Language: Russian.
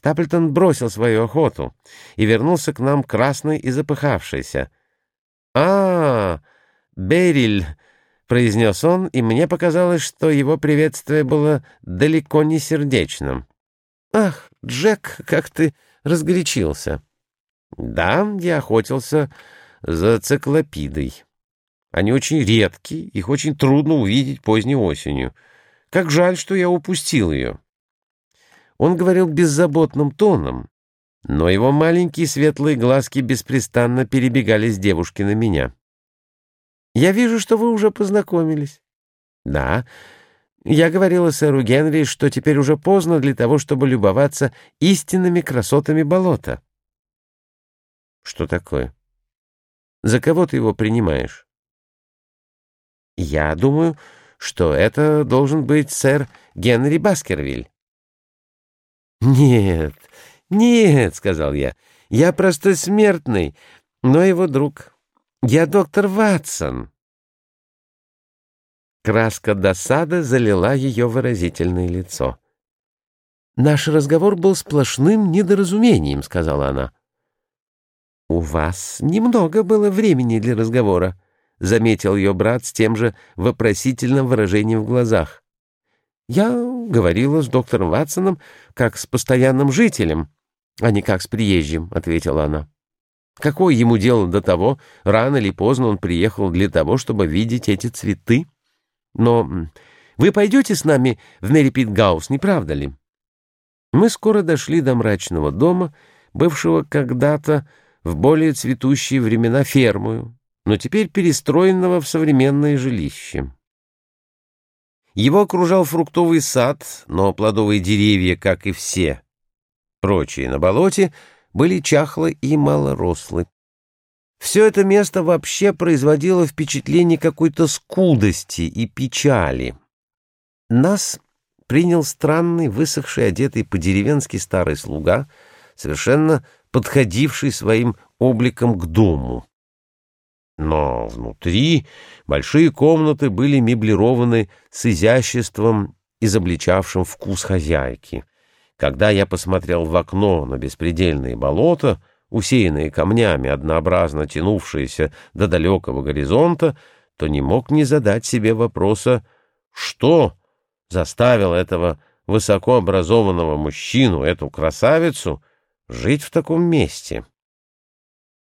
Стаплтон бросил свою охоту и вернулся к нам красный и запыхавшийся. «А, Бериль!» — произнес он, и мне показалось, что его приветствие было далеко не сердечным. «Ах, Джек, как ты разгорячился!» «Да, я охотился за циклопидой. Они очень редкие, их очень трудно увидеть поздней осенью. Как жаль, что я упустил ее». Он говорил беззаботным тоном, но его маленькие светлые глазки беспрестанно перебегали с девушки на меня. «Я вижу, что вы уже познакомились». «Да, я говорила сэру Генри, что теперь уже поздно для того, чтобы любоваться истинными красотами болота». «Что такое? За кого ты его принимаешь?» «Я думаю, что это должен быть сэр Генри Баскервиль». «Нет, нет», — сказал я, — «я простой смертный, но его друг. Я доктор Ватсон». Краска досады залила ее выразительное лицо. «Наш разговор был сплошным недоразумением», — сказала она. «У вас немного было времени для разговора», — заметил ее брат с тем же вопросительным выражением в глазах. Я говорила с доктором Ватсоном как с постоянным жителем, а не как с приезжим, — ответила она. Какое ему дело до того, рано или поздно он приехал для того, чтобы видеть эти цветы? Но вы пойдете с нами в Мерипит-Гаус, не правда ли? Мы скоро дошли до мрачного дома, бывшего когда-то в более цветущие времена фермую, но теперь перестроенного в современное жилище. Его окружал фруктовый сад, но плодовые деревья, как и все прочие на болоте, были чахлы и малорослы. Все это место вообще производило впечатление какой-то скудости и печали. Нас принял странный, высохший, одетый по-деревенски старый слуга, совершенно подходивший своим обликом к дому. Но внутри большие комнаты были меблированы с изяществом, изобличавшим вкус хозяйки. Когда я посмотрел в окно на беспредельные болота, усеянные камнями, однообразно тянувшиеся до далекого горизонта, то не мог не задать себе вопроса, что заставило этого высокообразованного мужчину, эту красавицу, жить в таком месте.